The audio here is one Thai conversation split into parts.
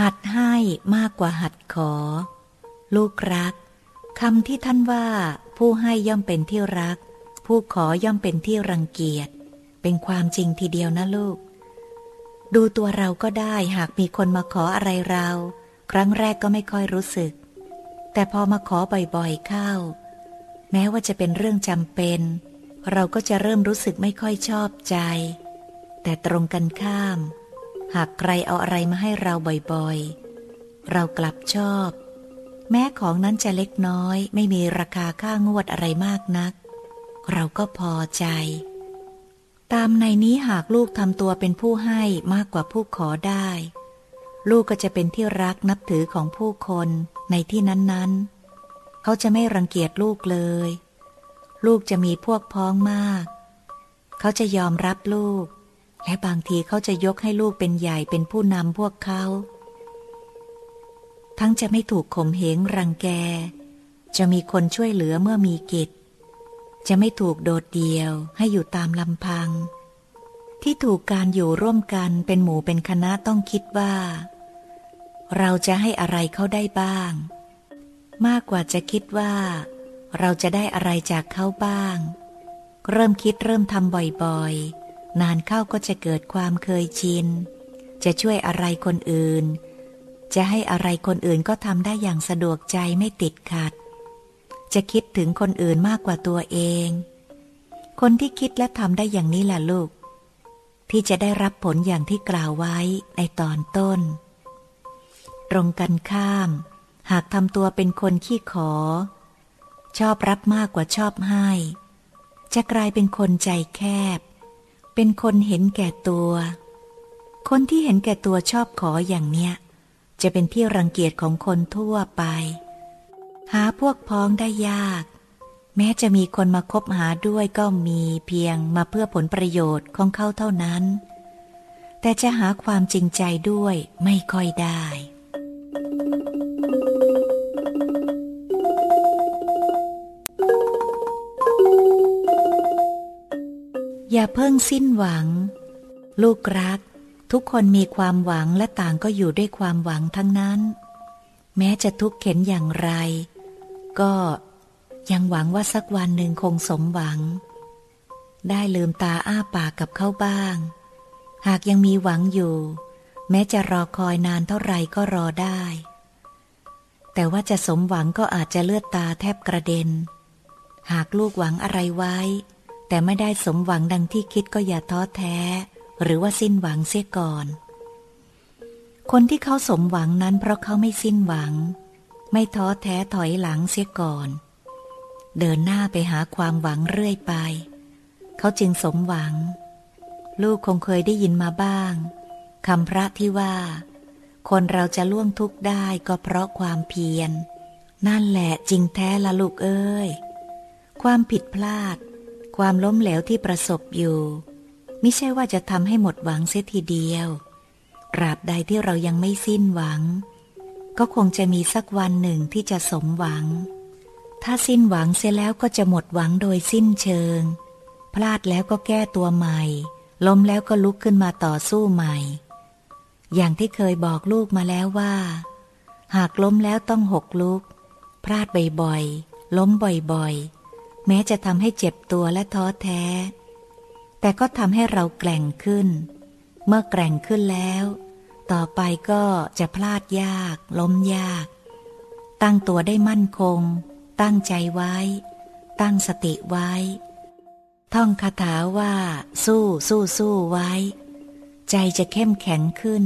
หัดให้มากกว่าหัดขอ ลูกรักคำที่ท่านว่า ผู้ให้ย่อมเป็นที่รัก ผู้ขอย่อมเป็นที่รังเกียจ เป็นความจริงทีเดียวนะลูก ดูตัวเราก็ได้หากมีคนมาขออะไรเรา ครั้งแรกก็ไม่ค่อยรู้สึก แต่พอมาขอบ่อยๆเข้า แม้ว่าจะเป็นเรื่องจำเป็น เราก็จะเริ่มรู้สึกไม่ค่อยชอบใจ แต่ตรงกันข้าม หากใครเอาอะไรมาให้เราบ่อยๆ เรากลับชอบ แม้ของนั้นจะเล็กน้อย ไม่มีราคาค่างวดอะไรมากนัก เราก็พอใจ ตามในนี้หากลูกทำตัวเป็นผู้ให้มากกว่าผู้ขอได้ ลูกก็จะเป็นที่รักนับถือของผู้คนในที่นั้นๆ เขาจะไม่รังเกียจลูกเลย ลูกจะมีพวกพ้องมาก เขาจะยอมรับลูก และบางทีเขาจะยกให้ลูกเป็นใหญ่เป็นผู้นำพวกเขา ทั้งจะไม่ถูกข่มเหงรังแก จะมีคนช่วยเหลือเมื่อมีกิจ จะไม่ถูกโดดเดี่ยวให้อยู่ตามลำพัง ที่ถูกการอยู่ร่วมกันเป็นหมู่เป็นคณะต้องคิดว่า เราจะให้อะไรเขาได้บ้าง มากกว่าจะคิดว่า เราจะได้อะไรจากเขาบ้าง เริ่มคิดเริ่มทำบ่อยๆ นานเข้าก็จะเกิดความเคยชิน จะช่วยอะไรคนอื่น จะให้อะไรคนอื่นก็ทำได้อย่างสะดวกใจไม่ติดขัด จะคิดถึงคนอื่นมากกว่าตัวเอง คนที่คิดและทำได้อย่างนี้แหละลูก ที่จะได้รับผลอย่างที่กล่าวไว้ในตอนต้น ตรงกันข้าม หากทำตัวเป็นคนขี้ขอ ชอบรับมากกว่าชอบให้ จะกลายเป็นคนใจแคบ เป็นคนเห็นแก่ตัว คนที่เห็นแก่ตัวชอบขออย่างเนี้ย จะเป็นที่รังเกียจของคนทั่วไป หาพวกพ้องได้ยาก แม้จะมีคนมาคบหาด้วยก็มีเพียงมาเพื่อผลประโยชน์ของเขาเท่านั้น แต่จะหาความจริงใจด้วยไม่ค่อยได้ อย่าเพิ่งสิ้นหวัง ลูกรัก ทุกคนมีความหวังและต่างก็อยู่ด้วยความหวังทั้งนั้น แม้จะทุกข์เข็นอย่างไร ก็ยังหวังว่าสักวันหนึ่งคงสมหวัง ได้ลืมตาอ้าปากกับเขาบ้าง หากยังมีหวังอยู่ แม้จะรอคอยนานเท่าไรก็รอได้ แต่ว่าจะสมหวังก็อาจจะเลือดตาแทบกระเด็น หากลูกหวังอะไรไว้ แต่ไม่ได้สมหวังดังที่คิดก็อย่าท้อแท้ หรือว่าสิ้นหวังเสียก่อน คนที่เขาสมหวังนั้นเพราะเขาไม่สิ้นหวัง ไม่ท้อแท้ถอยหลังเสียก่อน เดินหน้าไปหาความหวังเรื่อยไป เขาจึงสมหวัง ลูกคงเคยได้ยินมาบ้างคำพระที่ว่า คนเราจะล่วงทุกข์ได้ก็เพราะความเพียร นั่นแหละจริงแท้ละลูกเอ้ย ความผิดพลาด ความล้มเหลวที่ประสบอยู่ ไม่ใช่ว่าจะทำให้หมดหวังเสียทีเดียวตราบใดที่เรายังไม่สิ้นหวัง ก็คงจะมีสักวันหนึ่งที่จะสมหวัง ถ้าสิ้นหวังเสียแล้วก็จะหมดหวังโดยสิ้นเชิง พลาดแล้วก็แก้ตัวใหม่ ล้มแล้วก็ลุกขึ้นมาต่อสู้ใหม่ อย่างที่เคยบอกลูกมาแล้วว่า หากล้มแล้วต้องหกลุก พลาดบ่อยๆ ล้มบ่อยๆ แม้จะทำให้เจ็บตัวและท้อแท้ แต่ก็ทำให้เราแกร่งขึ้น เมื่อแกร่งขึ้นแล้ว ต่อไปก็จะพลาดยาก ล้มยาก ตั้งตัวได้มั่นคง ตั้งใจไว้ ตั้งสติไว้ ท่องคาถาว่า สู้สู้สู้ไว้ ใจจะเข้มแข็งขึ้น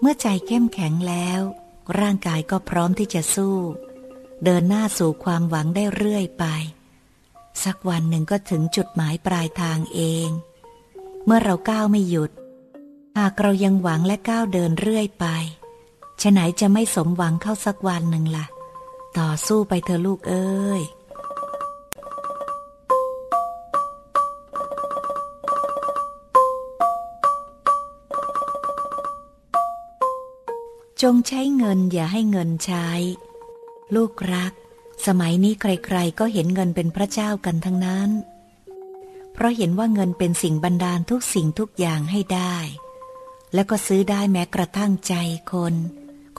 เมื่อใจเข้มแข็งแล้ว ร่างกายก็พร้อมที่จะสู้ เดินหน้าสู่ความหวังได้เรื่อยไป สักวันหนึ่งก็ถึงจุดหมายปลายทางเอง เมื่อเราก้าวไม่หยุด หากเรายังหวังและก้าวเดินเรื่อยไปฉะไหนจะไม่สมหวังเข้าสักวันหนึ่งละ่ะ ต่อสู้ไปเธอลูกเอ้ยจงใช้เงินอย่าให้เงินใช้ ลูกรัก สมัยนี้ใครๆก็เห็นเงินเป็นพระเจ้ากันทั้งนั้น เพราะเห็นว่าเงินเป็นสิ่งบันดาลทุกสิ่งทุกอย่างให้ได้ แล้วก็ซื้อได้แม้กระทั่งใจคน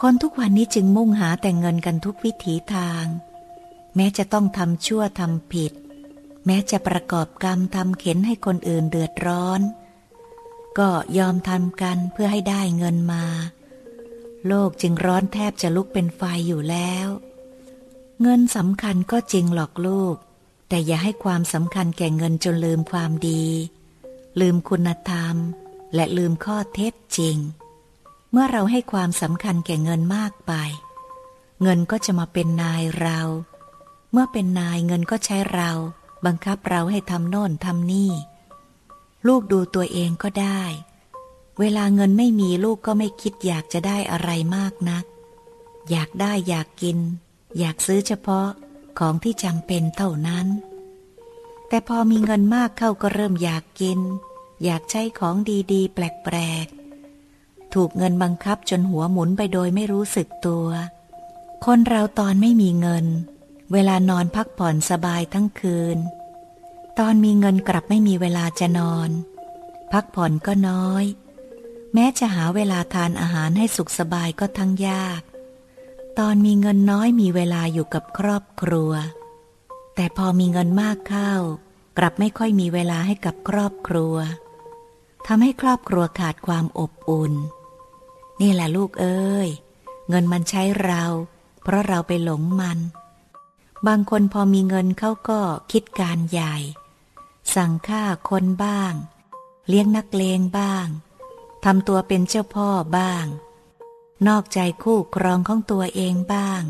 คนทุกวันนี้จึงมุ่งหาแต่เงินกันทุกวิถีทาง แม้จะต้องทำชั่วทำผิด แม้จะประกอบกรรมทำเข็นให้คนอื่นเดือดร้อน ก็ยอมทำกันเพื่อให้ได้เงินมา โลกจึงร้อนแทบจะลุกเป็นไฟอยู่แล้ว เงินสำคัญก็จริงหรอกลูก แต่อย่าให้ความสำคัญแก่เงินจนลืมความดี ลืมคุณธรรม และลืมข้อเท็จจริง เมื่อเราให้ความสำคัญแก่เงินมากไป เงินก็จะมาเป็นนายเรา เมื่อเป็นนายเงินก็ใช้เรา บังคับเราให้ทำโน่นทำนี่ ลูกดูตัวเองก็ได้ เวลาเงินไม่มีลูกก็ไม่คิดอยากจะได้อะไรมากนัก อยากได้อยากกิน อยากซื้อเฉพาะของที่จำเป็นเท่านั้น แต่พอมีเงินมากเข้าก็เริ่มอยากกิน อยากใช้ของดีๆ แปลกๆ ถูกเงินบังคับจนหัวหมุนไปโดยไม่รู้สึกตัว คนเราตอนไม่มีเงิน เวลานอนพักผ่อนสบายทั้งคืน ตอนมีเงินกลับไม่มีเวลาจะนอน พักผ่อนก็น้อย แม้จะหาเวลาทานอาหารให้สุขสบายก็ทั้งยาก ตอนมีเงินน้อยมีเวลาอยู่กับครอบครัว แต่พอมีเงินมากเข้า กลับไม่ค่อยมีเวลาให้กับครอบครัวทำให้ครอบครัวขาดความอบอุ่น นี่แหละลูกเอ้ย เงินมันใช้เรา เพราะเราไปหลงมัน บางคนพอมีเงินเขาก็คิดการใหญ่ สั่งฆ่าคนบ้าง เลี้ยงนักเลงบ้างทำตัวเป็นเจ้าพ่อบ้าง นอกใจคู่ครองของตัวเองบ้าง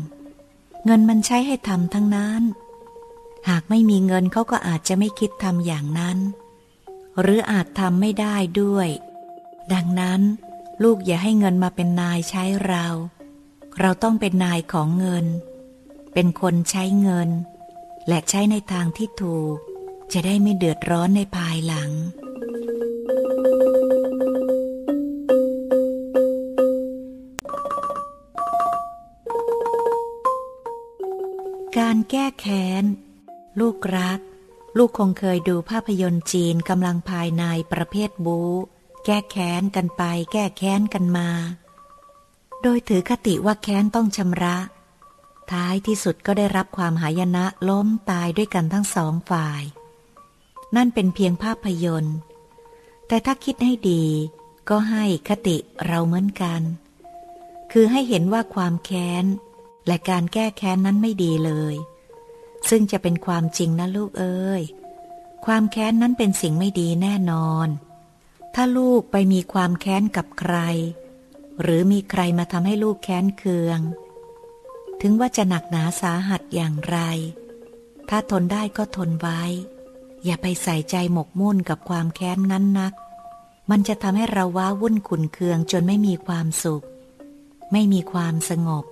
เงินมันใช้ให้ทำทั้งนั้น หากไม่มีเงินเขาก็อาจจะไม่คิดทำอย่างนั้น หรืออาจทำไม่ได้ด้วย ดังนั้น ลูกอย่าให้เงินมาเป็นนายใช้เรา เราต้องเป็นนายของเงิน เป็นคนใช้เงิน และใช้ในทางที่ถูก จะได้ไม่เดือดร้อนในภายหลัง การแก้แค้น ลูกรัก ลูกคงเคยดูภาพยนตร์จีนกำลังภายในประเภทบูแก้แค้นกันไป แก้แค้นกันมา โดยถือคติว่าแค้นต้องชำระ ท้ายที่สุดก็ได้รับความหายนะล้มตายด้วยกันทั้งสองฝ่าย นั่นเป็นเพียงภาพยนตร์ แต่ถ้าคิดให้ดี ก็ให้คติเราเหมือนกัน คือให้เห็นว่าความแค้น และการแก้แค้นนั้นไม่ดีเลย ซึ่งจะเป็นความจริงนะลูกเอ้ย ความแค้นนั้นเป็นสิ่งไม่ดีแน่นอน ถ้าลูกไปมีความแค้นกับใคร หรือมีใครมาทำให้ลูกแค้นเคือง ถึงว่าจะหนักหนาสาหัสอย่างไร ถ้าทนได้ก็ทนไว้ อย่าไปใส่ใจหมกมุ่นกับความแค้นนั้นนัก มันจะทำให้เราว้าวุ่นขุนเคืองจนไม่มีความสุข ไม่มีความสงบ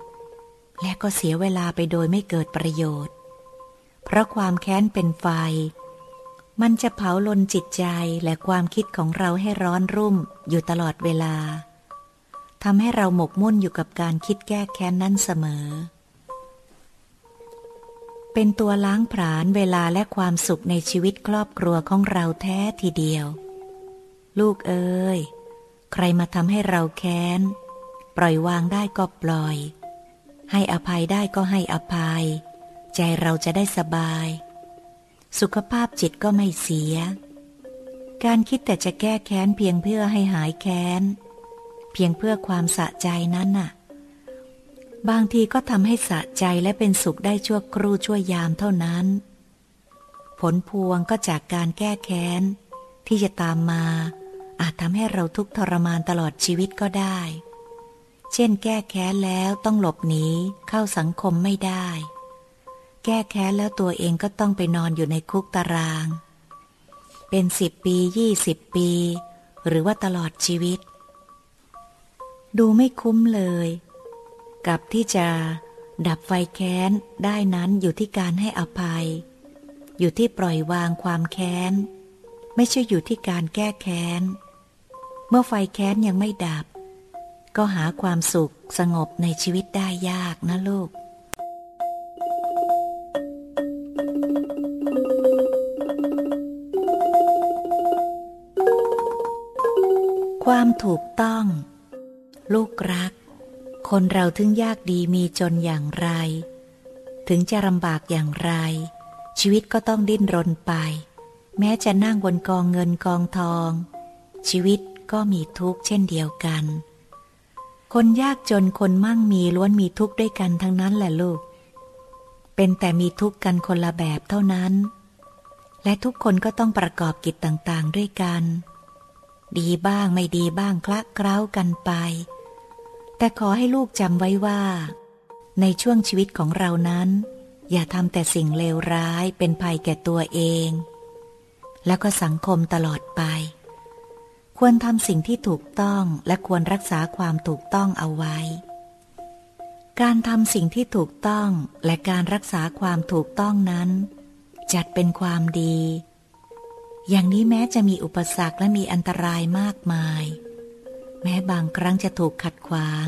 และก็เสียเวลาไปโดยไม่เกิดประโยชน์ เพราะความแค้นเป็นไฟ มันจะเผาลนจิตใจและความคิดของเราให้ร้อนรุ่มอยู่ตลอดเวลาทำให้เราหมกมุ่นอยู่กับการคิดแก้แค้นนั้นเสมอ เป็นตัวล้างผลาญเวลาและความสุขในชีวิตครอบครัวของเราแท้ทีเดียว ลูกเอ้ย ใครมาทำให้เราแค้น ปล่อยวางได้ก็ปล่อย ให้อภัยได้ก็ให้อภัย ใจเราจะได้สบาย สุขภาพจิตก็ไม่เสีย การคิดแต่จะแก้แค้นเพียงเพื่อให้หายแค้น เพียงเพื่อความสะใจนั้นน่ะ บางทีก็ทำให้สะใจและเป็นสุขได้ชั่วครู่ชั่วยามเท่านั้น ผลพวงก็จากการแก้แค้น ที่จะตามมา อาจทำให้เราทุกข์ทรมานตลอดชีวิตก็ได้ เช่น แก้แค้นแล้วต้องหลบหนีเข้าสังคมไม่ได้ แก้แค้นแล้วตัวเองก็ต้องไปนอนอยู่ในคุกตาราง เป็นสิบปียี่สิบปี หรือว่าตลอดชีวิต ดูไม่คุ้มเลย กับที่จะดับไฟแค้นได้นั้นอยู่ที่การให้อภัย อยู่ที่ปล่อยวางความแค้น ไม่ใช่อยู่ที่การแก้แค้น เมื่อไฟแค้นยังไม่ดับ ก็หาความสุขสงบในชีวิตได้ยากนะลูก ความถูกต้อง ลูกรัก คนเราถึงยากดีมีจนอย่างไร ถึงจะลำบากอย่างไร ชีวิตก็ต้องดิ้นรนไป แม้จะนั่งบนกองเงินกองทอง ชีวิตก็มีทุกข์เช่นเดียวกัน คนยากจนคนมั่งมีล้วนมีทุกข์ด้วยกันทั้งนั้นแหละลูก เป็นแต่มีทุกข์กันคนละแบบเท่านั้น และทุกคนก็ต้องประกอบกิจต่างๆด้วยกัน ดีบ้างไม่ดีบ้างคละเคล้ากันไป แต่ขอให้ลูกจำไว้ว่า ในช่วงชีวิตของเรานั้น อย่าทำแต่สิ่งเลวร้ายเป็นภัยแก่ตัวเอง แล้วก็สังคมตลอดไป ควรทำสิ่งที่ถูกต้องและควรรักษาความถูกต้องเอาไว้ การทำสิ่งที่ถูกต้องและการรักษาความถูกต้องนั้น จัดเป็นความดี อย่างนี้แม้จะมีอุปสรรคและมีอันตรายมากมาย แม้บางครั้งจะถูกขัดขวาง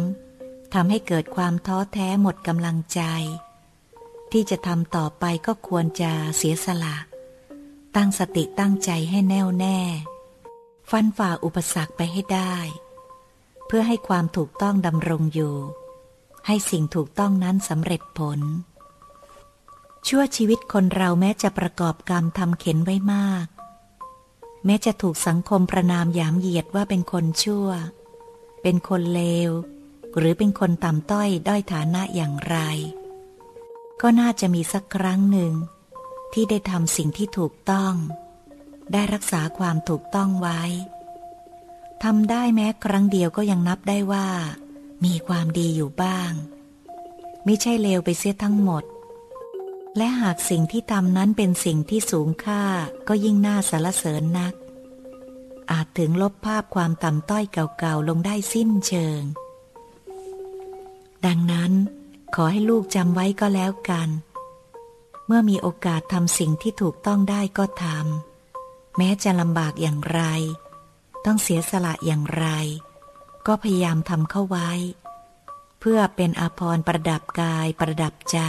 ทำให้เกิดความท้อแท้หมดกำลังใจ ที่จะทำต่อไปก็ควรจะเสียสละ ตั้งสติตั้งใจให้แน่วแน่ ฟันฝ่าอุปสรรคไปให้ได้ เพื่อให้ความถูกต้องดำรงอยู่ ให้สิ่งถูกต้องนั้นสำเร็จผล ชั่วชีวิตคนเราแม้จะประกอบกรรมทำเข็นไว้มาก แม้จะถูกสังคมประนามยามเหยียดว่าเป็นคนชั่ว เป็นคนเลว หรือเป็นคนต่ำต้อยด้อยฐานะอย่างไร ก็น่าจะมีสักครั้งหนึ่ง ที่ได้ทำสิ่งที่ถูกต้อง ได้รักษาความถูกต้องไว้ทำได้แม้ครั้งเดียวก็ยังนับได้ว่า มีความดีอยู่บ้างไม่ใช่เลวไปเสียทั้งหมด และหากสิ่งที่ทำนั้นเป็นสิ่งที่สูงค่าก็ยิ่งน่าสรรเสริญนัก อาจถึงลบภาพความต่ำต้อยเก่าๆลงได้สิ้นเชิง ดังนั้น ขอให้ลูกจำไว้ก็แล้วกัน เมื่อมีโอกาสทำสิ่งที่ถูกต้องได้ก็ทำ แม้จะลำบากอย่างไร ต้องเสียสละอย่างไร ก็พยายามทำเข้าไว้ เพื่อเป็นอาภรณ์ประดับกายประดับใจ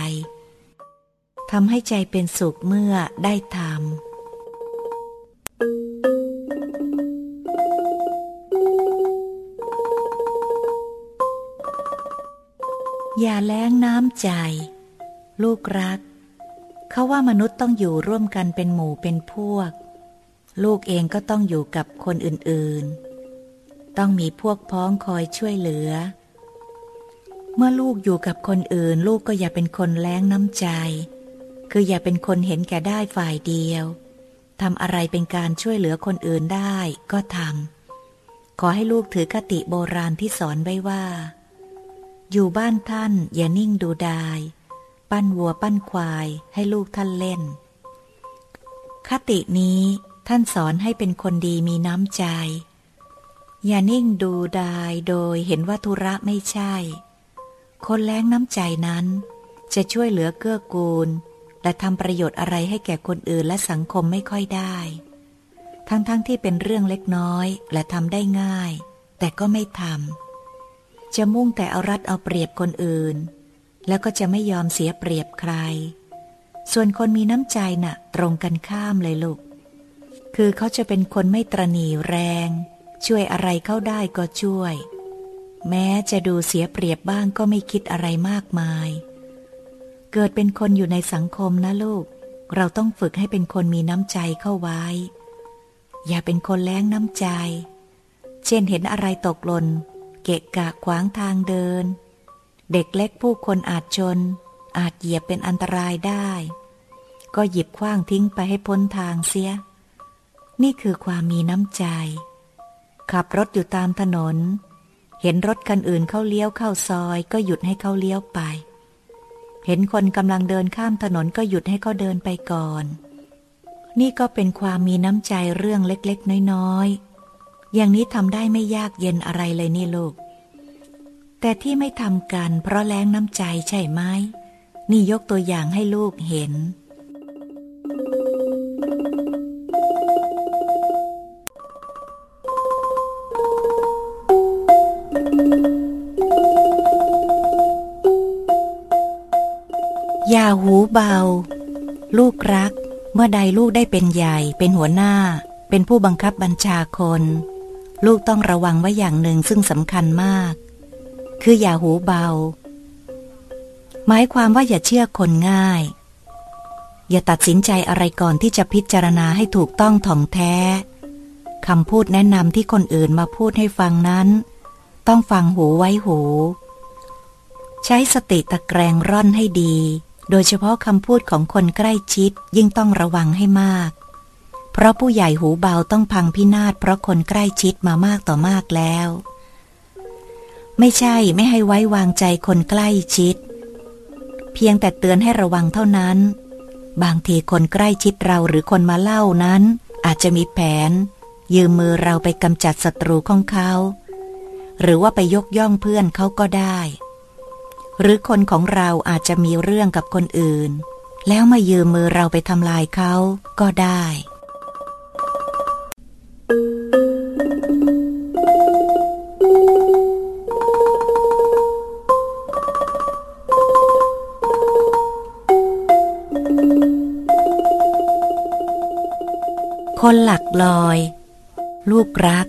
ทำให้ใจเป็นสุขเมื่อได้ทำอย่าแล้งน้ำใจ ลูกรัก เขาว่ามนุษย์ต้องอยู่ร่วมกันเป็นหมู่เป็นพวก ลูกเองก็ต้องอยู่กับคนอื่นๆ ต้องมีพวกพ้องคอยช่วยเหลือ เมื่อลูกอยู่กับคนอื่น ลูกก็อย่าเป็นคนแล้งน้ำใจ คืออย่าเป็นคนเห็นแก่ได้ฝ่ายเดียวทำอะไรเป็นการช่วยเหลือคนอื่นได้ก็ทำขอให้ลูกถือคติโบราณที่สอนไว้ว่า อยู่บ้านท่านอย่านิ่งดูดาย ปั้นวัวปั้นควายให้ลูกท่านเล่น คตินี้ ท่านสอนให้เป็นคนดีมีน้ำใจ อย่านิ่งดูดายโดยเห็นว่าธุระไม่ใช่ คนแรงน้ำใจนั้น จะช่วยเหลือเกื้อกูล และทำประโยชน์อะไรให้แก่คนอื่นและสังคมไม่ค่อยได้ ทั้งๆทที่เป็นเรื่องเล็กน้อยและทำได้ง่าย แต่ก็ไม่ทำจะมุ่งแต่เอารัดเอาเปรียบคนอื่น แล้วก็จะไม่ยอมเสียเปรียบใคร ส่วนคนมีน้ำใจนะ่ะ ตรงกันข้ามเลยลูก คือเขาจะเป็นคนไม่ตรณีแรง ช่วยอะไรเข้าได้ก็ช่วย แม้จะดูเสียเปรียบบ้างก็ไม่คิดอะไรมากมาย เกิดเป็นคนอยู่ในสังคมนะลูก เราต้องฝึกให้เป็นคนมีน้ำใจเข้าไว้ อย่าเป็นคนแล้งน้ำใจ เช่นเห็นอะไรตกหล่นเกะกะขวางทางเดิน เด็กเล็กผู้คนอาจชน อาจเหยียบเป็นอันตรายได้ ก็หยิบคว้างทิ้งไปให้พ้นทางเสีย นี่คือความมีน้ำใจ ขับรถอยู่ตามถนน เห็นรถคันอื่นเข้าเลี้ยวเข้าซอยก็หยุดให้เขาเลี้ยวไป เห็นคนกำลังเดินข้ามถนนก็หยุดให้เขาเดินไปก่อน นี่ก็เป็นความมีน้ำใจเรื่องเล็กๆ น้อยๆ อย่างนี้ทำได้ไม่ยากเย็นอะไรเลยนี่ลูก แต่ที่ไม่ทำกันเพราะแรงน้ำใจใช่ไหม นี่ยกตัวอย่างให้ลูกเห็นอย่าหูเบา ลูกรัก เมื่อใดลูกได้เป็นใหญ่ เป็นหัวหน้า เป็นผู้บังคับบัญชาคน ลูกต้องระวังไว้อย่างหนึ่งซึ่งสำคัญมาก คืออย่าหูเบา หมายความว่าอย่าเชื่อคนง่าย อย่าตัดสินใจอะไรก่อนที่จะพิจารณาให้ถูกต้องถ่องแท้คำพูดแนะนำที่คนอื่นมาพูดให้ฟังนั้น ต้องฟังหูไว้หู ใช้สติตะแกรงร่อนให้ดี โดยเฉพาะคำพูดของคนใกล้ชิดยิ่งต้องระวังให้มาก เพราะผู้ใหญ่หูเบาต้องพังพินาศเพราะคนใกล้ชิดมามากต่อมากแล้ว ไม่ใช่ไม่ให้ไว้วางใจคนใกล้ชิด เพียงแต่เตือนให้ระวังเท่านั้น บางทีคนใกล้ชิดเราหรือคนมาเล่านั้น อาจจะมีแผน ยืมมือเราไปกำจัดศัตรูของเขา หรือว่าไปยกย่องเพื่อนเขาก็ได้ หรือคนของเราอาจจะมีเรื่องกับคนอื่น แล้วมายืมมือเราไปทำลายเขาก็ได้ คนหลักลอย ลูกรัก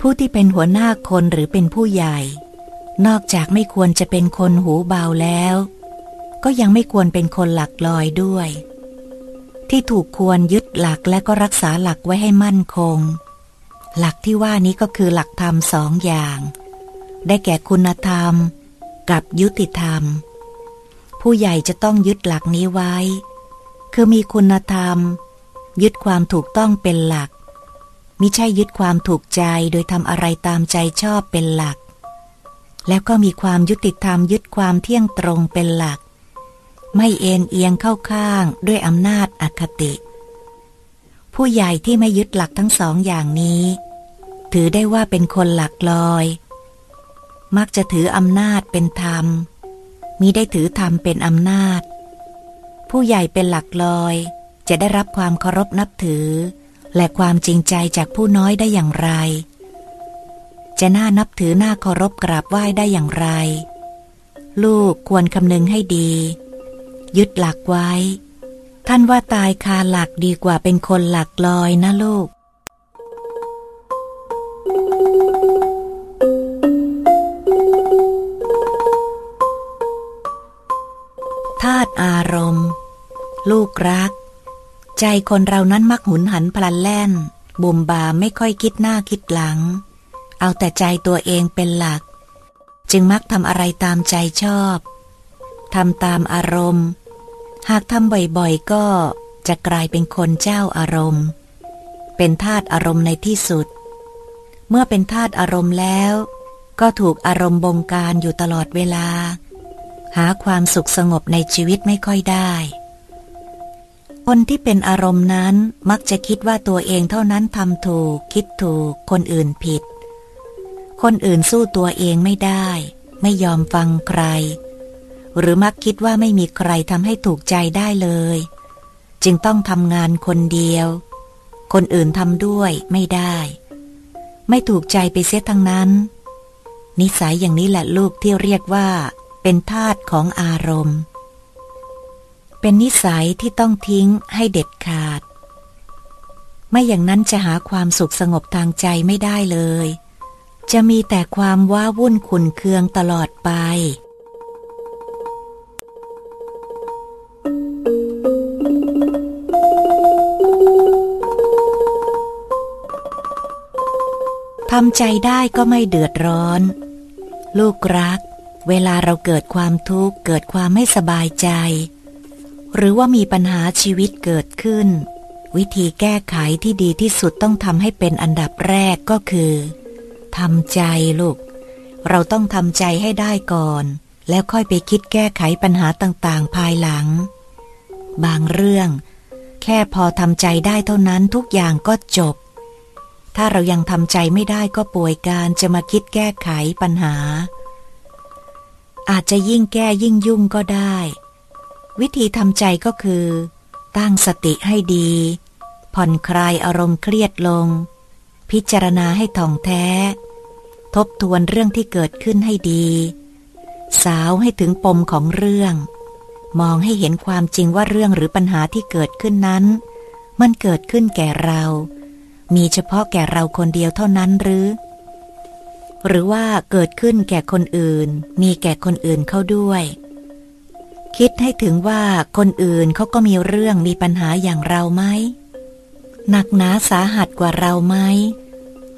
ผู้ที่เป็นหัวหน้าคนหรือเป็นผู้ใหญ่ นอกจากไม่ควรจะเป็นคนหูเบาแล้ว ก็ยังไม่ควรเป็นคนหลักลอยด้วย ที่ถูกควรยึดหลักและก็รักษาหลักไว้ให้มั่นคง หลักที่ว่านี้ก็คือหลักธรรมสองอย่าง ได้แก่คุณธรรม กับยุติธรรม ผู้ใหญ่จะต้องยึดหลักนี้ไว้ คือมีคุณธรรม ยึดความถูกต้องเป็นหลักมิใช่ยึดความถูกใจโดยทำอะไรตามใจชอบเป็นหลัก แล้วก็มีความยุติธรรมยึดความเที่ยงตรงเป็นหลัก ไม่เอ็นเอียงเข้าข้างด้วยอำนาจอคติ ผู้ใหญ่ที่ไม่ยึดหลักทั้งสองอย่างนี้ ถือได้ว่าเป็นคนหลักลอย มักจะถืออำนาจเป็นธรรมมิได้ถือธรรมเป็นอำนาจ ผู้ใหญ่เป็นหลักลอย จะได้รับความเคารพนับถือ และความจริงใจจากผู้น้อยได้อย่างไร จะน่านับถือน้าเคารพกราบไหว้ได้อย่างไร ลูกควรคำนึงให้ดี ยึดหลักไว้ ท่านว่าตายคาหลักดีกว่าเป็นคนหลักลอยนะลูก ธาตุอารมณ์ ลูกรัก ใจคนเรานั้นมักหุนหันพลันแล่น บุมบาไม่ค่อยคิดหน้าคิดหลัง เอาแต่ใจตัวเองเป็นหลัก จึงมักทำอะไรตามใจชอบทำตามอารมณ์ หากทำบ่อยๆก็จะกลายเป็นคนเจ้าอารมณ์ เป็นทาตุอารมณ์ในที่สุด เมื่อเป็นทาตุอารมณ์แล้ว ก็ถูกอารมณ์บงการอยู่ตลอดเวลา หาความสุขสงบในชีวิตไม่ค่อยได้คนที่เป็นอารมณ์นั้นมักจะคิดว่าตัวเองเท่านั้นทำถูก คิดถูก คนอื่นผิด คนอื่นสู้ตัวเองไม่ได้ ไม่ยอมฟังใคร หรือมักคิดว่าไม่มีใครทำให้ถูกใจได้เลย จึงต้องทำงานคนเดียว คนอื่นทำด้วยไม่ได้ ไม่ถูกใจไปเสียทั้งนั้น นิสัยอย่างนี้แหละลูกที่เรียกว่า เป็นทาตของอารมณ์ เป็นนิสัยที่ต้องทิ้งให้เด็ดขาด ไม่อย่างนั้นจะหาความสุขสงบทางใจไม่ได้เลย จะมีแต่ความว้าวุ่นขุนเคืองตลอดไป ทำใจได้ก็ไม่เดือดร้อน ลูกรัก เวลาเราเกิดความทุกข์เกิดความไม่สบายใจ หรือว่ามีปัญหาชีวิตเกิดขึ้น วิธีแก้ไขที่ดีที่สุดต้องทำให้เป็นอันดับแรกก็คือ ทำใจลูก เราต้องทำใจให้ได้ก่อน แล้วค่อยไปคิดแก้ไขปัญหาต่างๆ ภายหลัง บางเรื่อง แค่พอทำใจได้เท่านั้นทุกอย่างก็จบ ถ้าเรายังทำใจไม่ได้ก็ป่วยการจะมาคิดแก้ไขปัญหา อาจจะยิ่งแก้ยิ่งยุ่งก็ได้ วิธีทำใจก็คือ ตั้งสติให้ดี ผ่อนคลายอารมณ์เครียดลงพิจารณาให้ท่องแท้ ทบทวนเรื่องที่เกิดขึ้นให้ดี สาวให้ถึงปมของเรื่อง มองให้เห็นความจริงว่าเรื่องหรือปัญหาที่เกิดขึ้นนั้น มันเกิดขึ้นแก่เรา มีเฉพาะแก่เราคนเดียวเท่านั้นหรือ หรือว่าเกิดขึ้นแก่คนอื่น มีแก่คนอื่นเข้าด้วย คิดให้ถึงว่าคนอื่นเขาก็มีเรื่องมีปัญหาอย่างเราไหมหนักหนาสาหัสกว่าเราไหม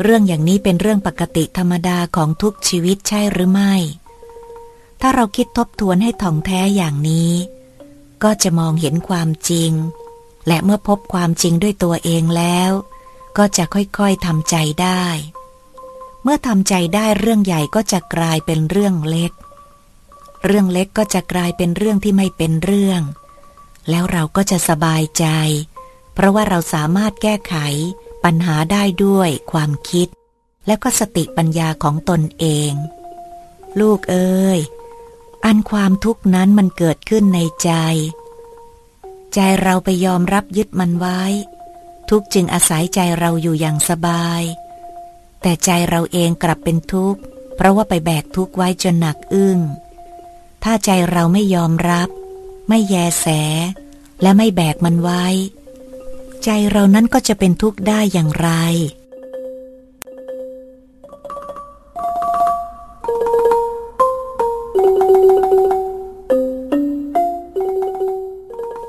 เรื่องอย่างนี้เป็นเรื่องปกติธรรมดาของทุกชีวิตใช่หรือไม่ ถ้าเราคิดทบทวนให้ถ่องแท้อย่างนี้ ก็จะมองเห็นความจริง และเมื่อพบความจริงด้วยตัวเองแล้ว ก็จะค่อยๆทำใจได้ เมื่อทำใจได้เรื่องใหญ่ก็จะกลายเป็นเรื่องเล็ก เรื่องเล็กก็จะกลายเป็นเรื่องที่ไม่เป็นเรื่อง แล้วเราก็จะสบายใจ เพราะว่าเราสามารถแก้ไข ปัญหาได้ด้วยความคิด และก็สติปัญญาของตนเอง ลูกเอ้ย อันความทุกข์นั้นมันเกิดขึ้นในใจ ใจเราไปยอมรับยึดมันไว้ ทุกจึงอาศัยใจเราอยู่อย่างสบาย แต่ใจเราเองกลับเป็นทุกข์ เพราะว่าไปแบกทุกข์ไว้จนหนักอึ้ง ถ้าใจเราไม่ยอมรับ ไม่แยแส และไม่แบกมันไว้ ใจเรานั้นก็จะเป็นทุกข์ได้อย่างไร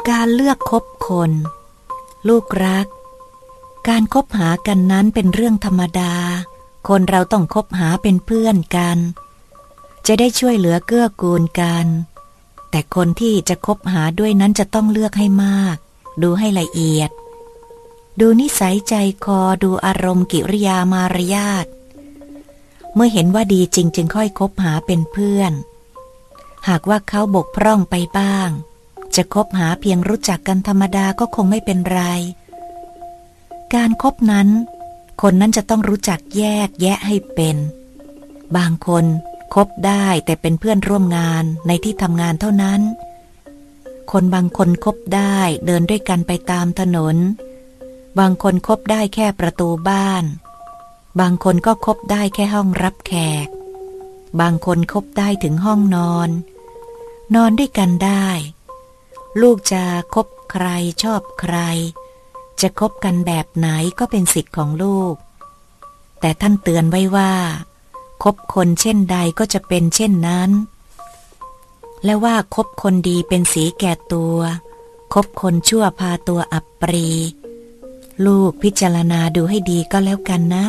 การเลือกคบคน ลูกรัก การคบหากันนั้นเป็นเรื่องธรรมดา คนเราต้องคบหาเป็นเพื่อนกัน จะได้ช่วยเหลือเกื้อกูลกัน แต่คนที่จะคบหาด้วยนั้นจะต้องเลือกให้มากดูให้ละเอียด ดูนิสัยใจคอดูอารมณ์กิริยามารยาท เมื่อเห็นว่าดีจริงจึงค่อยคบหาเป็นเพื่อน หากว่าเขาบกพร่องไปบ้าง จะคบหาเพียงรู้จักกันธรรมดาก็คงไม่เป็นไร การครบนั้น คนนั้นจะต้องรู้จักแยกแยะให้เป็น บางคนคบได้แต่เป็นเพื่อนร่วมงานในที่ทำงานเท่านั้น คนบางคนคบได้เดินด้วยกันไปตามถนน บางคนคบได้แค่ประตูบ้าน บางคนก็คบได้แค่ห้องรับแขก บางคนคบได้ถึงห้องนอน นอนด้วยกันได้ ลูกจะคบใครชอบใคร จะคบกันแบบไหนก็เป็นสิทธิ์ของลูก แต่ท่านเตือนไว้ว่า คบคนเช่นใดก็จะเป็นเช่นนั้น และว่าคบคนดีเป็นสีแก่ตัว คบคนชั่วพาตัวอับปรี ลูกพิจารณาดูให้ดีก็แล้วกันนะ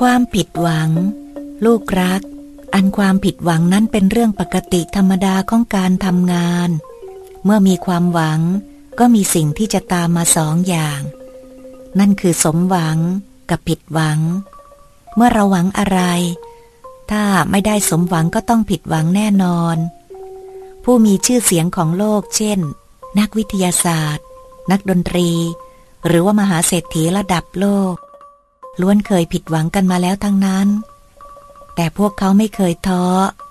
ความผิดหวัง ลูกรัก อันความผิดหวังนั้นเป็นเรื่องปกติธรรมดาของการทำงาน เมื่อมีความหวังก็มีสิ่งที่จะตามมาสองอย่าง นั่นคือสมหวังกับผิดหวัง เมื่อเราหวังอะไร ถ้าไม่ได้สมหวังก็ต้องผิดหวังแน่นอน ผู้มีชื่อเสียงของโลก เช่น นักวิทยาศาสตร์ นักดนตรี หรือว่ามหาเศรษฐีระดับโลก ล้วนเคยผิดหวังกันมาแล้วทั้งนั้น แต่พวกเขาไม่เคยท้อ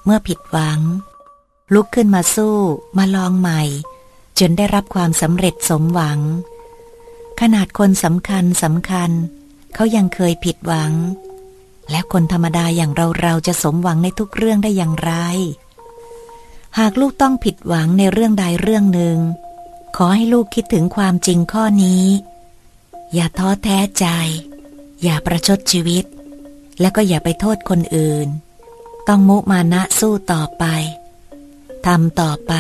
เมื่อผิดหวัง ลุกขึ้นมาสู้มาลองใหม่ จนได้รับความสำเร็จสมหวัง ขนาดคนสำคัญสำคัญ เขายังเคยผิดหวัง และคนธรรมดาอย่างเราเราจะสมหวังในทุกเรื่องได้อย่างไร หากลูกต้องผิดหวังในเรื่องใดเรื่องหนึ่ง ขอให้ลูกคิดถึงความจริงข้อนี้ อย่าท้อแท้ใจ อย่าประชดชีวิต และก็อย่าไปโทษคนอื่น ต้องมุมานะสู้ต่อไปทำต่อไป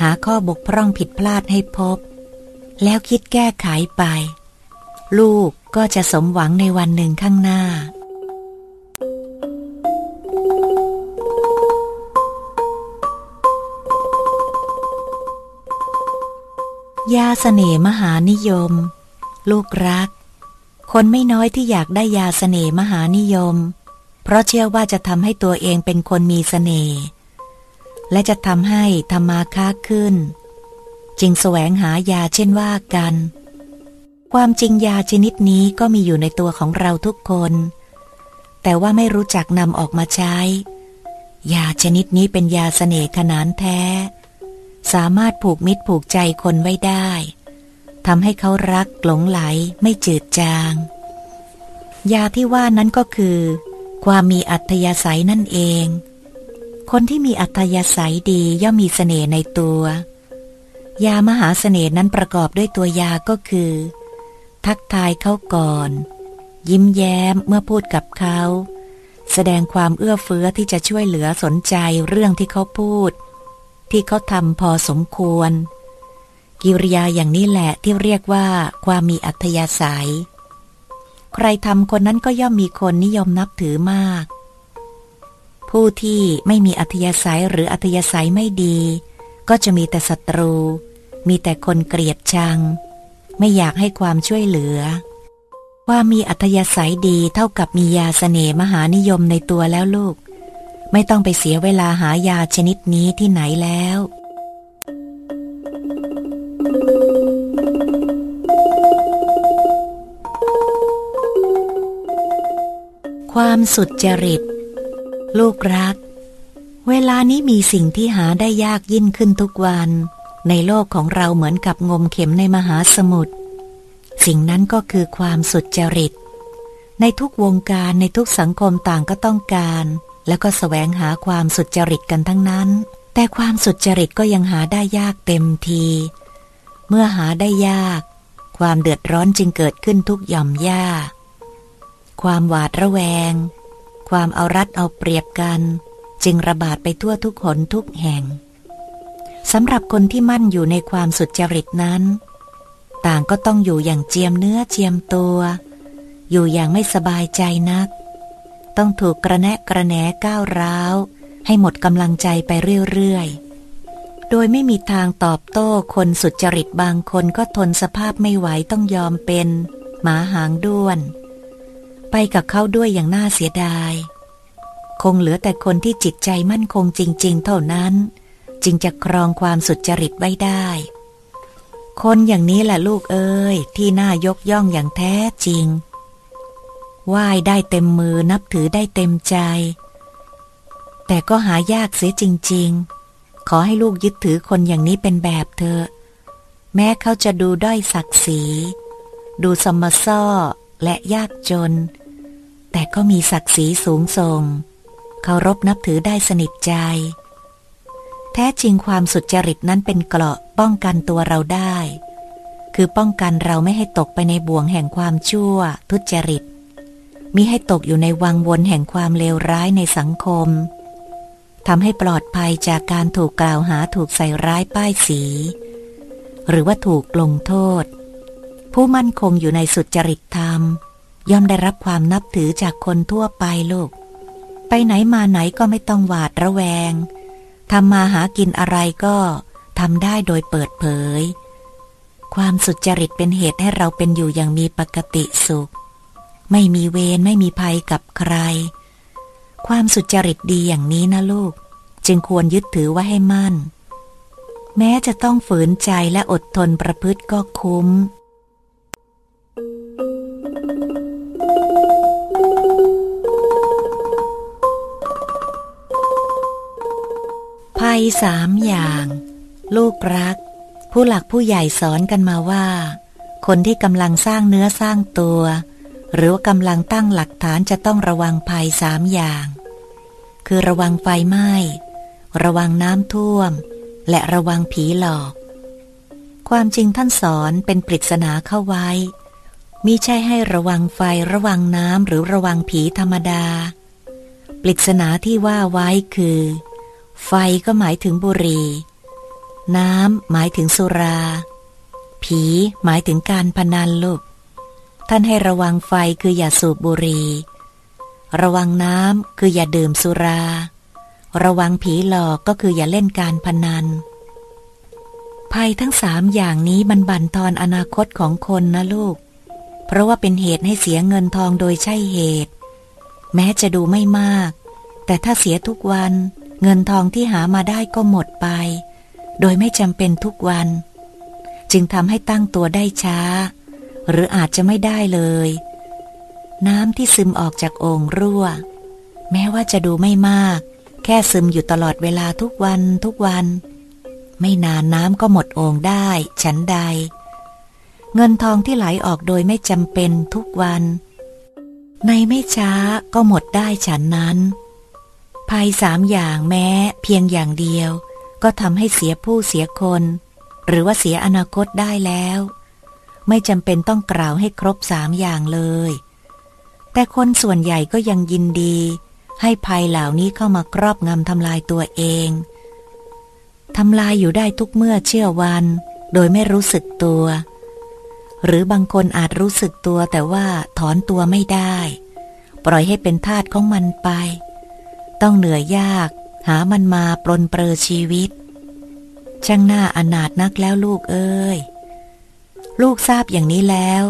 หาข้อบกพร่องผิดพลาดให้พบ แล้วคิดแก้ไขไป ลูกก็จะสมหวังในวันหนึ่งข้างหน้า ยาเสน่ห์มหานิยม ลูกรัก คนไม่น้อยที่อยากได้ยาเสน่ห์มหานิยม เพราะเชื่อว่าจะทำให้ตัวเองเป็นคนมีเสน่ห์และจะทำให้ธรรมาค้าขึ้น จึงแสวงหายาเช่นว่ากัน ความจริงยาชนิดนี้ก็มีอยู่ในตัวของเราทุกคน แต่ว่าไม่รู้จักนำออกมาใช้ ยาชนิดนี้เป็นยาเสน่ห์ขนานแท้ สามารถผูกมิตรผูกใจคนไว้ได้ทำให้เขารักหลงไหลไม่จืดจาง ยาที่ว่านั้นก็คือ ความมีอัธยาศัยนั่นเอง คนที่มีอัธยาศัยดีย่อมมีเสน่ห์ในตัว ยามหาเสน่ห์นั้นประกอบด้วยตัวยาก็คือ ทักทายเขาก่อน ยิ้มแย้มเมื่อพูดกับเขา แสดงความเอื้อเฟื้อที่จะช่วยเหลือสนใจเรื่องที่เขาพูด ที่เขาทำพอสมควร กิริยาอย่างนี้แหละที่เรียกว่าความมีอัธยาศัย ใครทำคนนั้นก็ย่อมมีคนนิยมนับถือมาก ผู้ที่ไม่มีอัธยาศัยหรืออัธยาศัยไม่ดี ก็จะมีแต่ศัตรู มีแต่คนเกลียดชัง ไม่อยากให้ความช่วยเหลือว่ามีอัธยาศัยดีเท่ากับมียาสเสน่มหานิยมในตัวแล้วลูก ไม่ต้องไปเสียเวลาหายาชนิดนี้ที่ไหนแล้ว ความสุดจริต ลูกรัก เวลานี้มีสิ่งที่หาได้ยากยิ่งขึ้นทุกวัน ในโลกของเราเหมือนกับงมเข็มในมหาสมุทรสิ่งนั้นก็คือความสุดจริต ในทุกวงการในทุกสังคมต่างก็ต้องการ แล้วก็สแสวงหาความสุดจริตกันทั้งนั้น แต่ความสุดจริตก็ยังหาได้ยากเต็มที เมื่อหาได้ยาก ความเดือดร้อนจึงเกิดขึ้นทุกหย่อมย่าความหวาดระแวง ความเอารัดเอาเปรียบกัน จึงระบาดไปทั่วทุกหนทุกแห่งสำหรับคนที่มั่นอยู่ในความสุดจริตนั้น ต่างก็ต้องอยู่อย่างเจียมเนื้อเจียมตัว อยู่อย่างไม่สบายใจนัก ต้องถูกกระแนะกระแหนก้าวร้าว ให้หมดกำลังใจไปเรื่อยๆ โดยไม่มีทางตอบโต้คนสุดจริตบางคนก็ทนสภาพไม่ไหวต้องยอมเป็นหมาหางด้วน ไปกับเขาด้วยอย่างน่าเสียดาย คงเหลือแต่คนที่จิตใจมั่นคงจริง ๆ เท่านั้น จึงจะครองความสุดจริตไว้ได้ คนอย่างนี้แหละลูกเอ้ยที่น่ายกย่องอย่างแท้จริง ไหว้ได้เต็มมือนับถือได้เต็มใจ แต่ก็หายากเสียจริง ๆ ขอให้ลูกยึดถือคนอย่างนี้เป็นแบบเธอ แม้เขาจะดูด้อยศักดิ์ศรี ดูสมซ้อและยากจน แต่ก็มีศักดิ์ศรีสูงส่งเคารพนับถือได้สนิทใจ แท้จริงความสุดจริตนั้นเป็นเกราะป้องกันตัวเราได้ คือป้องกันเราไม่ให้ตกไปในบ่วงแห่งความชั่วทุจริต มิให้ตกอยู่ในวังวนแห่งความเลวร้ายในสังคมทำให้ปลอดภัยจากการถูกกล่าวหาถูกใส่ร้ายป้ายสี หรือว่าถูกลงโทษ ผู้มั่นคงอยู่ในสุดจริตธรรม ย่อมได้รับความนับถือจากคนทั่วไปลูก ไปไหนมาไหนก็ไม่ต้องหวาดระแวงทำมาหากินอะไรก็ทำได้โดยเปิดเผย ความสุจริตเป็นเหตุให้เราเป็นอยู่อย่างมีปกติสุข ไม่มีเวรไม่มีภัยกับใคร ความสุจริตดีอย่างนี้นะลูก จึงควรยึดถือไว้ให้มั่น แม้จะต้องฝืนใจและอดทนประพฤติก็คุ้ม ภัยสามอย่าง ลูกรัก ผู้หลักผู้ใหญ่สอนกันมาว่า คนที่กำลังสร้างเนื้อสร้างตัว หรือว่ากำลังตั้งหลักฐานจะต้องระวังภัยสามอย่าง คือระวังไฟไหม้ ระวังน้ำท่วม และระวังผีหลอก ความจริงท่านสอนเป็นปริศนาเข้าไว้ มิใช่ให้ระวังไฟระวังน้ำหรือระวังผีธรรมดา ปริศนาที่ว่าไว้คือ ไฟก็หมายถึงบุรีน้ำหมายถึงสุรา ผีหมายถึงการพนันลูก ท่านให้ระวังไฟคืออย่าสูบบุหรีระวังน้ำคืออย่าดื่มสุรา ระวังผีหลอกก็คืออย่าเล่นการพนัน ภัยทั้งสามอย่างนี้มันบั่นทอนอนาคตของคนนะลูก เพราะว่าเป็นเหตุให้เสียเงินทองโดยใช่เหตุ แม้จะดูไม่มาก แต่ถ้าเสียทุกวัน เงินทองที่หามาได้ก็หมดไป โดยไม่จำเป็นทุกวัน จึงทำให้ตั้งตัวได้ช้า หรืออาจจะไม่ได้เลย น้ำที่ซึมออกจากโอ่งรั่ว แม้ว่าจะดูไม่มาก แค่ซึมอยู่ตลอดเวลาทุกวันทุกวัน ไม่นานน้ำก็หมดโอ่งได้ ฉันใด เงินทองที่ไหลออกโดยไม่จำเป็นทุกวัน ในไม่ช้าก็หมดได้ฉันนั้น ภัยสามอย่างแม้เพียงอย่างเดียว ก็ทำให้เสียผู้เสียคน หรือว่าเสียอนาคตได้แล้ว ไม่จำเป็นต้องกล่าวให้ครบสามอย่างเลย แต่คนส่วนใหญ่ก็ยังยินดี ให้ภัยเหล่านี้เข้ามาครอบงำทำลายตัวเองทำลายอยู่ได้ทุกเมื่อเชื่อวัน โดยไม่รู้สึกตัว หรือบางคนอาจรู้สึกตัวแต่ว่าถอนตัวไม่ได้ ปล่อยให้เป็นทาสของมันไป ต้องเหนื่อยยาก หามันมาปลนเปลือชีวิต ช่างหน้าอนาถนักแล้วลูกเอ้ย ลูกทราบอย่างนี้แล้ว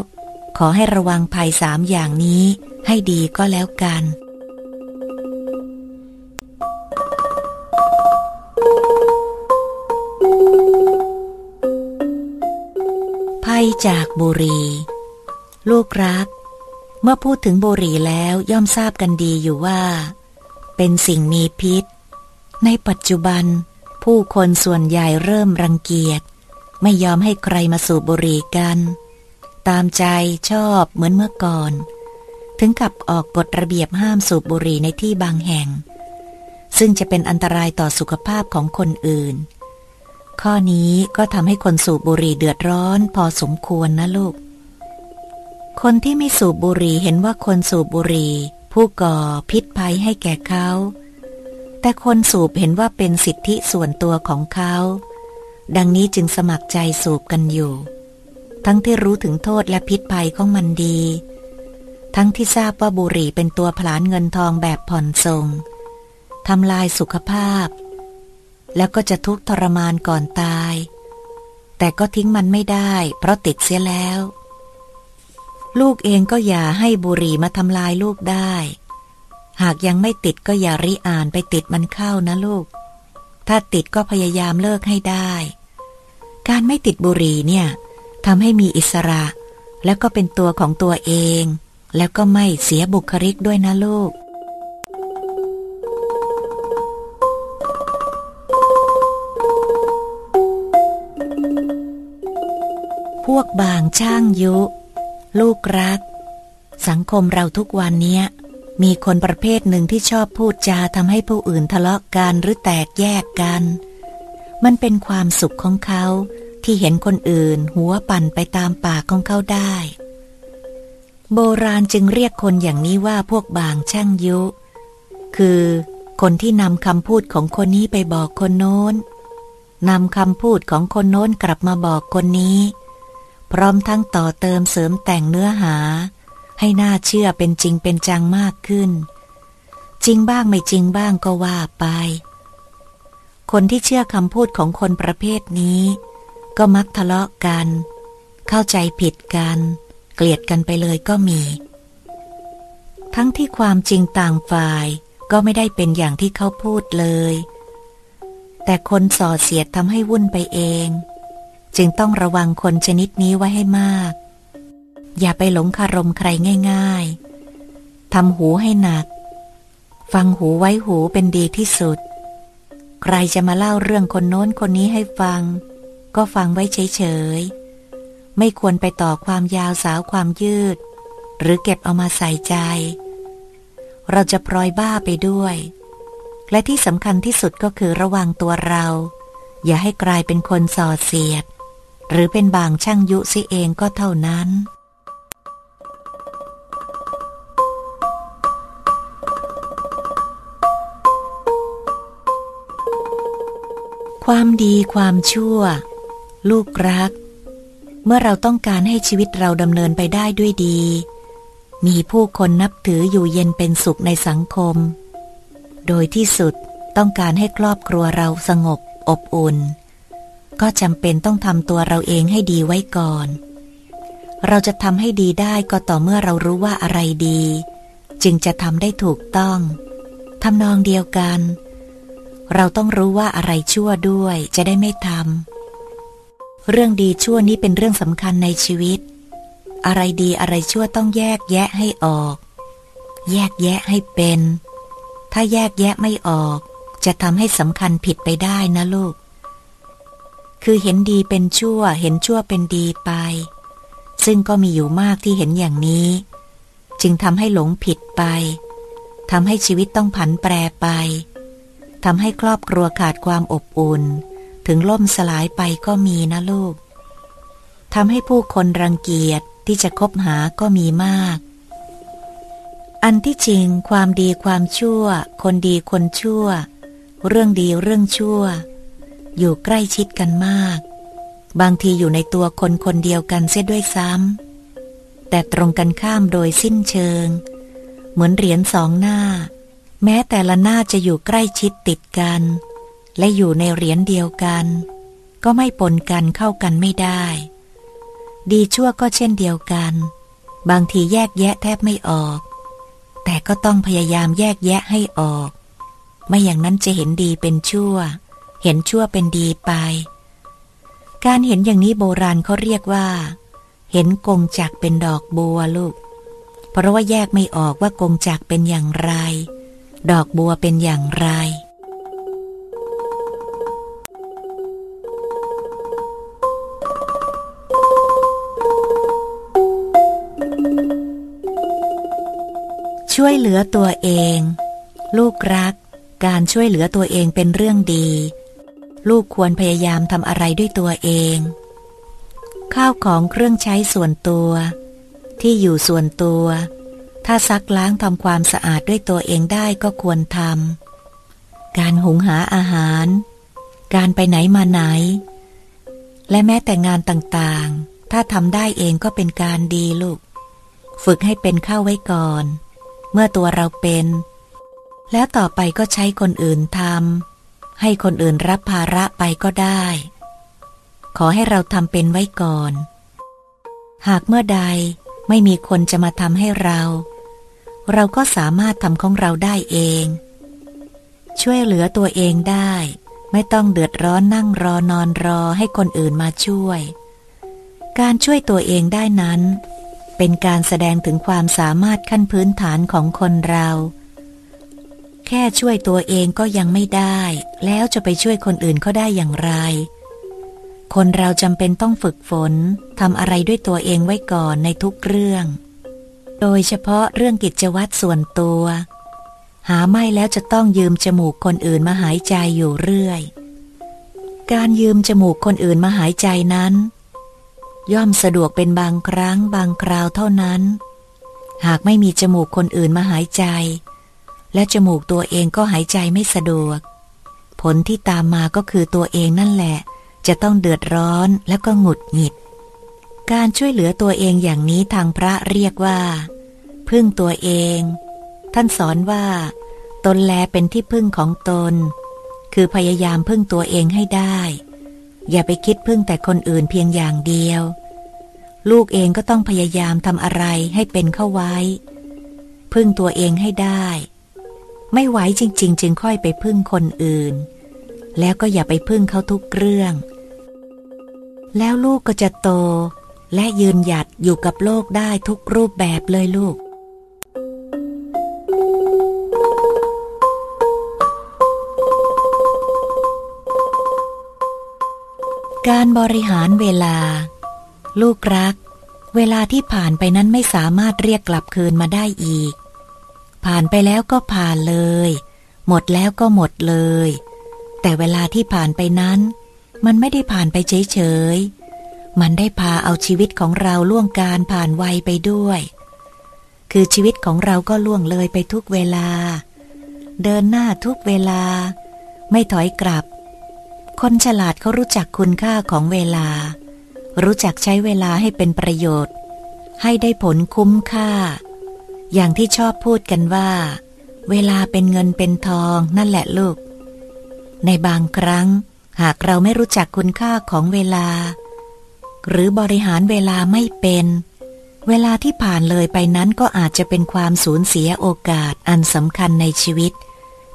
ขอให้ระวังภัยสามอย่างนี้ให้ดีก็แล้วกัน ภัยจากบุรี ลูกรัก เมื่อพูดถึงบุรีแล้วย่อมทราบกันดีอยู่ว่า เป็นสิ่งมีพิษ ในปัจจุบันผู้คนส่วนใหญ่เริ่มรังเกียจ ไม่ยอมให้ใครมาสูบบุหรี่กัน ตามใจชอบเหมือนเมื่อก่อน ถึงกับออกกฎระเบียบห้ามสูบบุหรี่ในที่บางแห่ง ซึ่งจะเป็นอันตรายต่อสุขภาพของคนอื่น ข้อนี้ก็ทำให้คนสูบบุหรี่เดือดร้อนพอสมควรนะลูก คนที่ไม่สูบบุหรี่เห็นว่าคนสูบบุหรี่ผู้ก่อพิษภัยให้แก่เขา แต่คนสูบเห็นว่าเป็นสิทธิส่วนตัวของเขา ดังนี้จึงสมัครใจสูบกันอยู่ ทั้งที่รู้ถึงโทษและพิษภัยของมันดี ทั้งที่ทราบว่าบุหรี่เป็นตัวผลานเงินทองแบบผ่อนส่งทำลายสุขภาพ แล้วก็จะทุกข์ทรมานก่อนตาย แต่ก็ทิ้งมันไม่ได้ เพราะติดเสียแล้ว ลูกเองก็อย่าให้บุหรี่มาทำลายลูกได้ หากยังไม่ติดก็อย่าริอ่านไปติดมันเข้านะลูกถ้าติดก็พยายามเลิกให้ได้ การไม่ติดบุหรี่เนี่ยทำให้มีอิสระ แล้วก็เป็นตัวของตัวเอง แล้วก็ไม่เสียบุคลิกด้วยนะลูก พวกบางช่างยุ ลูกรัก สังคมเราทุกวันเนี้ยมีคนประเภทหนึ่งที่ชอบพูดจาทำให้ผู้อื่นทะเลาะกันหรือแตกแยกกัน มันเป็นความสุขของเขาที่เห็นคนอื่น หัวปั่นไปตามปากของเขาได้ โบราณจึงเรียกคนอย่างนี้ว่าพวกบางช่างยุ คือคนที่นำคำพูดของคนนี้ไปบอกคนโน้นนำคำพูดของคนโน้นกลับมาบอกคนนี้ พร้อมทั้งต่อเติมเสริมแต่งเนื้อหา ให้น่าเชื่อเป็นจริงเป็นจังมากขึ้น จริงบ้างไม่จริงบ้างก็ว่าไป คนที่เชื่อคำพูดของคนประเภทนี้ ก็มักทะเลาะกัน เข้าใจผิดกัน เกลียดกันไปเลยก็มี ทั้งที่ความจริงต่างฝ่ายก็ไม่ได้เป็นอย่างที่เขาพูดเลย แต่คนส่อเสียดทำให้วุ่นไปเอง จึงต้องระวังคนชนิดนี้ไว้ให้มาก อย่าไปหลงคารมใครง่าย ๆทำหูให้หนัก ฟังหูไว้หูเป็นดีที่สุด ใครจะมาเล่าเรื่องคนโน้นคนนี้ให้ฟัง ก็ฟังไว้เฉยๆ ไม่ควรไปต่อความยาวสาวความยืด หรือเก็บเอามาใส่ใจ เราจะพลอยบ้าไปด้วย และที่สำคัญที่สุดก็คือระวังตัวเรา อย่าให้กลายเป็นคนส่อเสียด หรือเป็นบางช่างยุสิเองก็เท่านั้น ความดีความชั่ว ลูกรัก เมื่อเราต้องการให้ชีวิตเราดำเนินไปได้ด้วยดี มีผู้คนนับถืออยู่เย็นเป็นสุขในสังคม โดยที่สุดต้องการให้ครอบครัวเราสงบอบอุ่น ก็จำเป็นต้องทำตัวเราเองให้ดีไว้ก่อน เราจะทำให้ดีได้ก็ต่อเมื่อเรารู้ว่าอะไรดี จึงจะทำได้ถูกต้องทำนองเดียวกันเเราต้องรู้ว่าอะไรชั่วด้วยจะได้ไม่ทำ เรื่องดีชั่วนี้เป็นเรื่องสำคัญในชีวิต อะไรดีอะไรชั่วต้องแยกแยะให้ออก แยกแยะให้เป็น ถ้าแยกแยะไม่ออก จะทำให้สำคัญผิดไปได้นะลูก คือเห็นดีเป็นชั่ว เห็นชั่วเป็นดีไป ซึ่งก็มีอยู่มากที่เห็นอย่างนี้ จึงทำให้หลงผิดไปทำให้ชีวิตต้องผันแปรไป ทำให้ครอบครัวขาดความอบอุ่น ถึงล่มสลายไปก็มีนะลูกทำให้ผู้คนรังเกียจที่จะคบหาก็มีมาก อันที่จริงความดีความชั่ว คนดีคนชั่ว เรื่องดีเรื่องชั่ว อยู่ใกล้ชิดกันมาก บางทีอยู่ในตัวคนคนเดียวกันเสียด้วยซ้ำแต่ตรงกันข้ามโดยสิ้นเชิง เหมือนเหรียญสองหน้า แม้แต่ละหน้าจะอยู่ใกล้ชิดติดกัน และอยู่ในเหรียญเดียวกัน ก็ไม่ปนกันเข้ากันไม่ได้ ดีชั่วก็เช่นเดียวกัน บางทีแยกแยะแทบไม่ออก แต่ก็ต้องพยายามแยกแยะให้ออก ไม่อย่างนั้นจะเห็นดีเป็นชั่ว เห็นชั่วเป็นดีไป การเห็นอย่างนี้โบราณเขาเรียกว่า เห็นกงจักเป็นดอกบัวลูก เพราะว่าแยกไม่ออกว่ากงจักเป็นอย่างไร ดอกบัวเป็นอย่างไร ช่วยเหลือตัวเอง ลูกรัก การช่วยเหลือตัวเองเป็นเรื่องดี ลูกควรพยายามทำอะไรด้วยตัวเอง ข้าวของเครื่องใช้ส่วนตัว ที่อยู่ส่วนตัว ถ้าซักล้างทำความสะอาดด้วยตัวเองได้ก็ควรทำ การหุงหาอาหาร การไปไหนมาไหน และแม้แต่งานต่างๆ ถ้าทำได้เองก็เป็นการดีลูก ฝึกให้เป็นข้าไว้ก่อน เมื่อตัวเราเป็น แล้วต่อไปก็ใช้คนอื่นทำ ให้คนอื่นรับภาระไปก็ได้ ขอให้เราทำเป็นไว้ก่อน หากเมื่อใดไม่มีคนจะมาทำให้เรา เราก็สามารถทำของเราได้เอง ช่วยเหลือตัวเองได้ ไม่ต้องเดือดร้อนนั่งรอนอนรอให้คนอื่นมาช่วย การช่วยตัวเองได้นั้น เป็นการแสดงถึงความสามารถขั้นพื้นฐานของคนเรา แค่ช่วยตัวเองก็ยังไม่ได้ แล้วจะไปช่วยคนอื่นเขาได้อย่างไร คนเราจำเป็นต้องฝึกฝนทำอะไรด้วยตัวเองไว้ก่อนในทุกเรื่อง โดยเฉพาะเรื่องกิจวัตรส่วนตัว หาไม่แล้วจะต้องยืมจมูกคนอื่นมาหายใจอยู่เรื่อย การยืมจมูกคนอื่นมาหายใจนั้น ย่อมสะดวกเป็นบางครั้งบางคราวเท่านั้น หากไม่มีจมูกคนอื่นมาหายใจ และจมูกตัวเองก็หายใจไม่สะดวก ผลที่ตามมาก็คือตัวเองนั่นแหละ จะต้องเดือดร้อนแล้วก็หงุดหงิด การช่วยเหลือตัวเองอย่างนี้ทางพระเรียกว่า พึ่งตัวเอง ท่านสอนว่า ตนแลเป็นที่พึ่งของตน คือพยายามพึ่งตัวเองให้ได้ อย่าไปคิดพึ่งแต่คนอื่นเพียงอย่างเดียว ลูกเองก็ต้องพยายามทำอะไรให้เป็นเข้าไว้ พึ่งตัวเองให้ได้ ไม่ไหวจริง ๆ จึงค่อยไปพึ่งคนอื่น แล้วก็อย่าไปพึ่งเขาทุกเรื่องแล้วลูกก็จะโต และยืนหยัดอยู่กับโลกได้ทุกรูปแบบเลยลูก การบริหารเวลา ลูกรัก เวลาที่ผ่านไปนั้นไม่สามารถเรียกกลับคืนมาได้อีก ผ่านไปแล้วก็ผ่านเลย หมดแล้วก็หมดเลย แต่เวลาที่ผ่านไปนั้น มันไม่ได้ผ่านไปเฉยๆ มันได้พาเอาชีวิตของเราล่วงการผ่านวัยไปด้วย คือชีวิตของเราก็ล่วงเลยไปทุกเวลา เดินหน้าทุกเวลา ไม่ถอยกลับ คนฉลาดเขารู้จักคุณค่าของเวลา รู้จักใช้เวลาให้เป็นประโยชน์ ให้ได้ผลคุ้มค่า อย่างที่ชอบพูดกันว่า เวลาเป็นเงินเป็นทองนั่นแหละลูก ในบางครั้ง หากเราไม่รู้จักคุณค่าของเวลา หรือบริหารเวลาไม่เป็น เวลาที่ผ่านเลยไปนั้นก็อาจจะเป็นความสูญเสียโอกาสอันสำคัญในชีวิต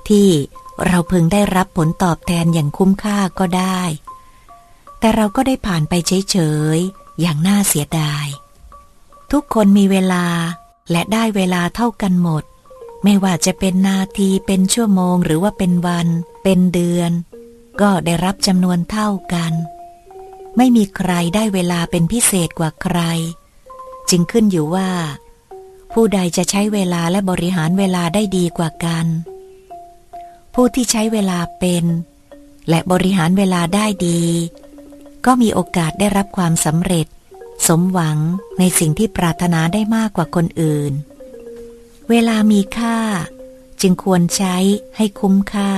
ที่เราพึงได้รับผลตอบแทนอย่างคุ้มค่าก็ได้ แต่เราก็ได้ผ่านไปเฉยๆ อย่างน่าเสียดาย ทุกคนมีเวลาและได้เวลาเท่ากันหมด ไม่ว่าจะเป็นนาทีเป็นชั่วโมงหรือว่าเป็นวัน เป็นเดือน ก็ได้รับจำนวนเท่ากัน ไม่มีใครได้เวลาเป็นพิเศษกว่าใคร จึงขึ้นอยู่ว่า ผู้ใดจะใช้เวลาและบริหารเวลาได้ดีกว่ากัน ผู้ที่ใช้เวลาเป็น และบริหารเวลาได้ดี ก็มีโอกาสได้รับความสำเร็จ สมหวังในสิ่งที่ปรารถนาได้มากกว่าคนอื่น เวลามีค่า จึงควรใช้ให้คุ้มค่า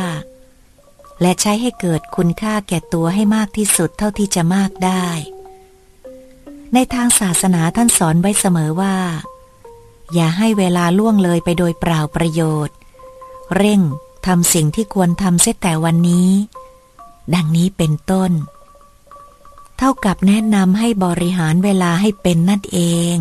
และใช้ให้เกิดคุณค่าแก่ตัวให้มากที่สุดเท่าที่จะมากได้ ในทางศาสนาท่านสอนไว้เสมอว่า อย่าให้เวลาล่วงเลยไปโดยเปล่าประโยชน์ เร่งทำสิ่งที่ควรทำเสียแต่วันนี้ ดังนี้เป็นต้น เท่ากับแนะนำให้บริหารเวลาให้เป็นนั่นเอง